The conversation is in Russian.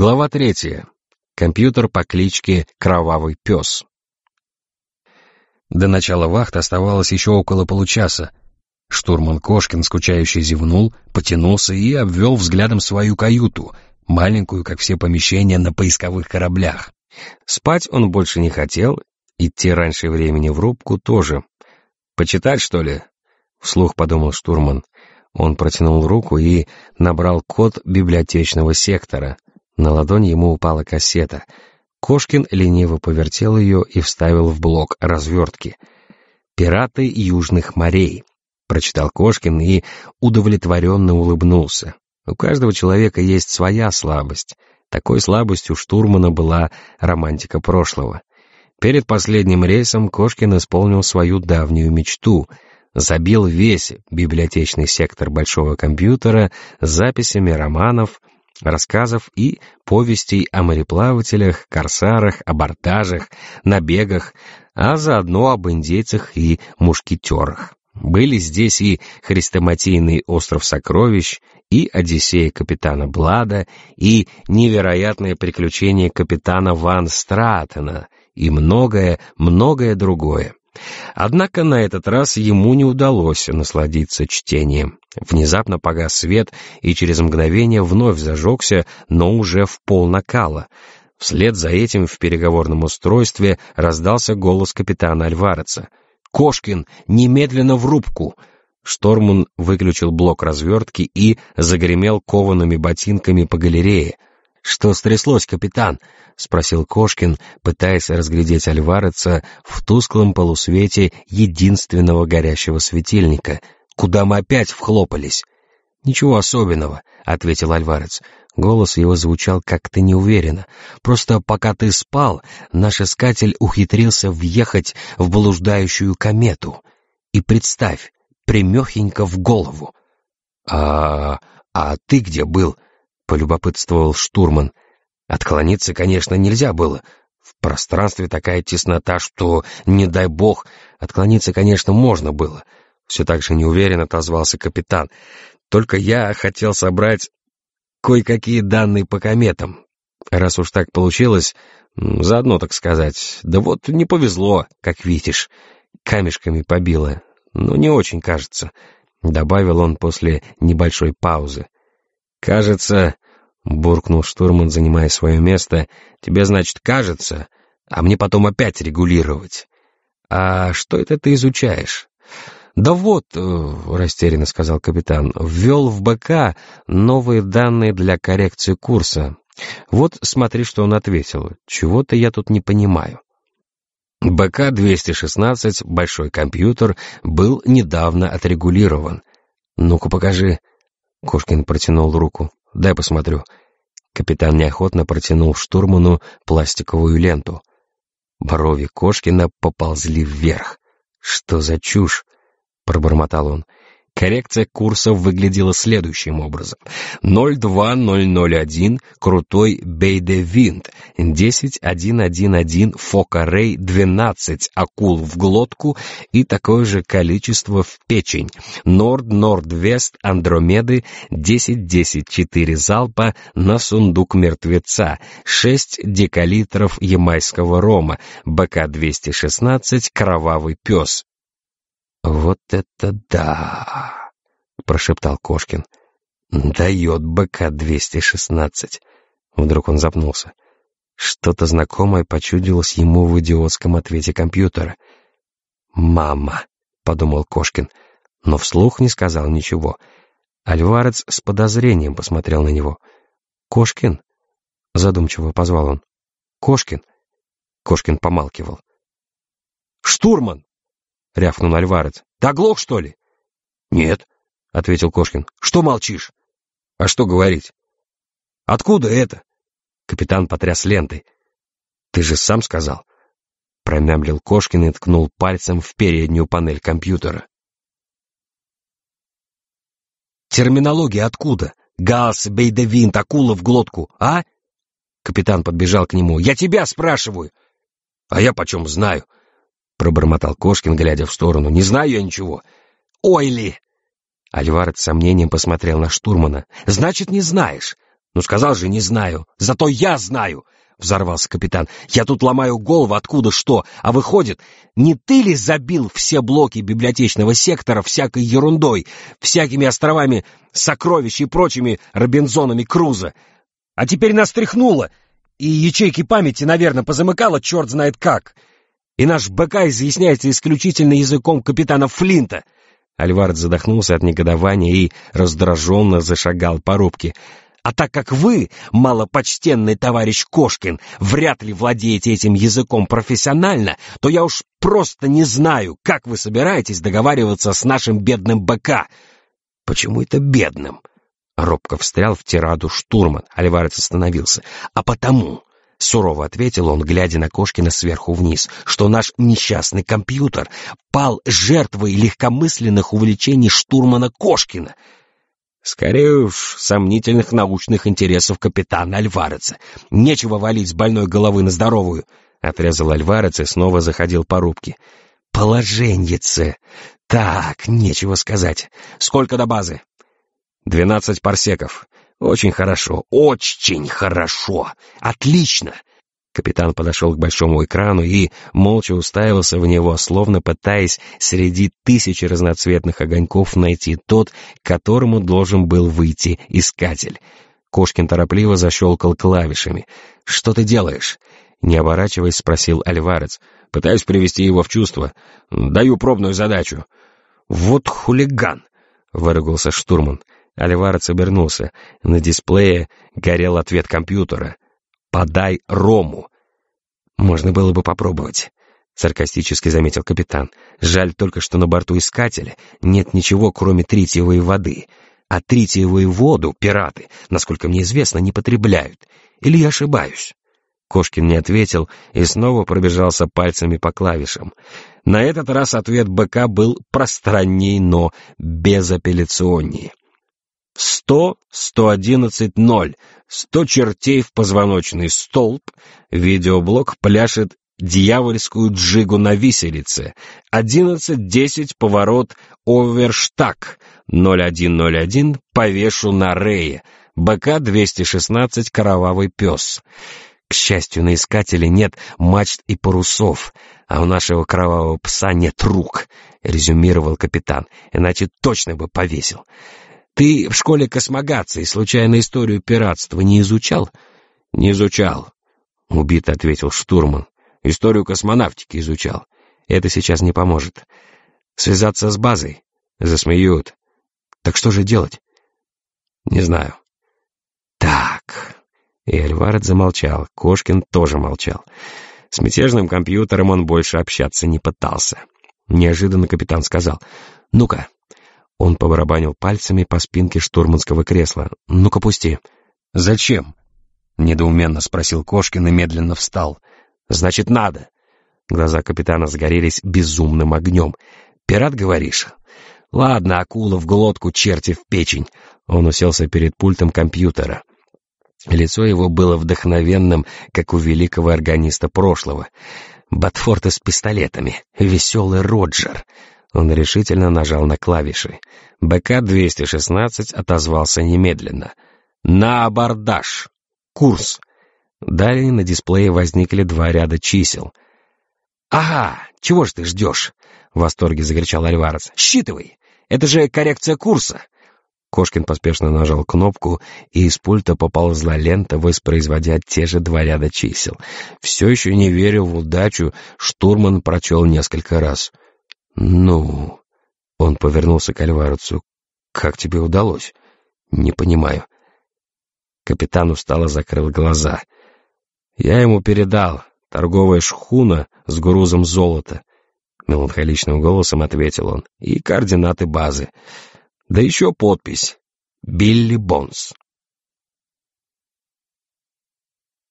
Глава третья. Компьютер по кличке Кровавый Пес. До начала вахт оставалось еще около получаса. Штурман Кошкин, скучающий, зевнул, потянулся и обвел взглядом свою каюту, маленькую, как все помещения на поисковых кораблях. Спать он больше не хотел, идти раньше времени в рубку тоже. «Почитать, что ли?» — вслух подумал штурман. Он протянул руку и набрал код библиотечного сектора. На ладонь ему упала кассета. Кошкин лениво повертел ее и вставил в блок развертки. «Пираты южных морей», — прочитал Кошкин и удовлетворенно улыбнулся. У каждого человека есть своя слабость. Такой слабостью штурмана была романтика прошлого. Перед последним рейсом Кошкин исполнил свою давнюю мечту — забил весь библиотечный сектор большого компьютера записями романов, рассказов и повестей о мореплавателях, корсарах, абордажах, набегах, а заодно об индейцах и мушкетерах. Были здесь и хрестоматийный остров сокровищ, и Одиссея капитана Блада, и невероятные приключения капитана Ван Стратена, и многое, многое другое. Однако на этот раз ему не удалось насладиться чтением. Внезапно погас свет, и через мгновение вновь зажегся, но уже в пол накала. Вслед за этим в переговорном устройстве раздался голос капитана Альвареца. «Кошкин, немедленно в рубку!» Шторман выключил блок развертки и загремел коваными ботинками по галерее. «Что стряслось, капитан?» — спросил Кошкин, пытаясь разглядеть Альвареца в тусклом полусвете единственного горящего светильника. «Куда мы опять вхлопались?» «Ничего особенного», — ответил Альварец. Голос его звучал как-то неуверенно. «Просто пока ты спал, наш искатель ухитрился въехать в блуждающую комету. И представь, примехенько в голову». «А... а ты где был?» Полюбопытствовал штурман. Отклониться, конечно, нельзя было. В пространстве такая теснота, что, не дай бог, отклониться, конечно, можно было. Все так же неуверенно отозвался капитан. Только я хотел собрать кое-какие данные по кометам. Раз уж так получилось, заодно, так сказать. Да вот не повезло, как видишь. Камешками побило. Ну, не очень, кажется. Добавил он после небольшой паузы. «Кажется...» — буркнул штурман, занимая свое место. «Тебе, значит, кажется, а мне потом опять регулировать. А что это ты изучаешь?» «Да вот», — растерянно сказал капитан, — «ввел в БК новые данные для коррекции курса. Вот смотри, что он ответил. Чего-то я тут не понимаю». БК-216, большой компьютер, был недавно отрегулирован. «Ну-ка покажи», Кошкин протянул руку. «Дай посмотрю». Капитан неохотно протянул штурману пластиковую ленту. Брови Кошкина поползли вверх. «Что за чушь?» — пробормотал он. Коррекция курса выглядела следующим образом. 02001 крутой Бейде Винт, 10111 Фока Рей 12 акул в глотку и такое же количество в печень. Норд-Норд-Вест Андромеды 10-10-4 залпа на сундук мертвеца, 6 декалитров ямайского рома, БК-216 Кровавый пес, «Вот это да!» — прошептал Кошкин. «Дает БК-216!» Вдруг он запнулся. Что-то знакомое почудилось ему в идиотском ответе компьютера. «Мама!» — подумал Кошкин, но вслух не сказал ничего. Альварец с подозрением посмотрел на него. «Кошкин?» — задумчиво позвал он. «Кошкин?» Кошкин помалкивал. «Штурман!» — рявкнул Альварец. «Ты оглох, что ли?» «Нет», — ответил Кошкин. «Что молчишь?» «А что говорить?» «Откуда это?» Капитан потряс лентой. «Ты же сам сказал». Промямлил Кошкин и ткнул пальцем в переднюю панель компьютера. «Терминология откуда? Галс, бейдевинт, акула в глотку, а?» Капитан подбежал к нему. «Я тебя спрашиваю!» «А я почем знаю?» Пробормотал Кошкин, глядя в сторону. «Не знаю я ничего». «Ой ли!» Альвард с сомнением посмотрел на штурмана. «Значит, не знаешь. «Ну, сказал же, не знаю. Зато я знаю!» — взорвался капитан. «Я тут ломаю голову, откуда что, а выходит, не ты ли забил все блоки библиотечного сектора всякой ерундой, всякими островами сокровищ и прочими Робинзонами Круза? А теперь нас тряхнуло, и ячейки памяти, наверное, позамыкало черт знает как. И наш БК изъясняется исключительно языком капитана Флинта». Альвард задохнулся от негодования и раздраженно зашагал по рубке. А так как вы, малопочтенный товарищ Кошкин, вряд ли владеете этим языком профессионально, то я уж просто не знаю, как вы собираетесь договариваться с нашим бедным БК. Почему это бедным? Робко встрял в тираду штурман. Альварец остановился. А потому, сурово ответил он, глядя на Кошкина сверху вниз, что наш несчастный компьютер пал жертвой легкомысленных увлечений штурмана Кошкина — Скорее уж, сомнительных научных интересов капитана Альвареца. Нечего валить с больной головы на здоровую. Отрезал Альварец и снова заходил по рубке. Положеньице. Так, нечего сказать. Сколько до базы? Двенадцать парсеков. Очень хорошо, очень хорошо. Отлично. Капитан подошел к большому экрану и молча уставился в него, словно пытаясь среди тысячи разноцветных огоньков найти тот, к которому должен был выйти искатель. Кошкин торопливо защелкал клавишами. «Что ты делаешь?» Не оборачиваясь, спросил Альварец. «Пытаюсь привести его в чувство. Даю пробную задачу». «Вот хулиган!» — выругался штурман. Альварец обернулся. На дисплее горел ответ компьютера — «Подай рому!» «Можно было бы попробовать», — саркастически заметил капитан. «Жаль только, что на борту искателя нет ничего, кроме тритиевой воды. А тритиевую воду пираты, насколько мне известно, не потребляют. Или я ошибаюсь?» Кошкин не ответил и снова пробежался пальцами по клавишам. На этот раз ответ БК был пространней, но безапелляционнее. «Сто, сто одиннадцать, ноль», Сто чертей в позвоночный столб, видеоблок пляшет дьявольскую джигу на виселице, одиннадцать десять поворот оверштаг, ноль один ноль один повешу на рее, БК-216 кровавый пес. К счастью, на искателе нет мачт и парусов, а у нашего кровавого пса нет рук, резюмировал капитан, иначе точно бы повесил. Ты в школе космогации случайно историю пиратства не изучал? Не изучал, убито ответил штурман. Историю космонавтики изучал. Это сейчас не поможет. Связаться с базой? Засмеют. Так что же делать? Не знаю. Так. И Альвард замолчал. Кошкин тоже молчал. С мятежным компьютером он больше общаться не пытался. Неожиданно капитан сказал. «Ну-ка, он побарабанил пальцами по спинке штурманского кресла. «Ну-ка, пусти». «Зачем?» — недоуменно спросил Кошкин и медленно встал. «Значит, надо». Глаза капитана загорелись безумным огнем. «Пират, говоришь?» «Ладно, акула в глотку, черти в печень». Он уселся перед пультом компьютера. Лицо его было вдохновенным, как у великого органиста прошлого. Батфорта с пистолетами, веселый Роджер. Он решительно нажал на клавиши. БК-216 отозвался немедленно. «На абордаж! Курс!» Далее на дисплее возникли два ряда чисел. «Ага, чего ж ты ждешь?» — в восторге закричал Альварес. «Считывай! Это же коррекция курса!» Кошкин поспешно нажал кнопку, и из пульта поползла лента, воспроизводя те же два ряда чисел. Все еще не веря в удачу, штурман прочел несколько раз — «Ну...» Он повернулся к Альварцу. «Как тебе удалось?» «Не понимаю». Капитан устало закрыл глаза. «Я ему передал. Торговая шхуна с грузом золота». Меланхоличным голосом ответил он. «И координаты базы. Да еще подпись. Билли Бонс».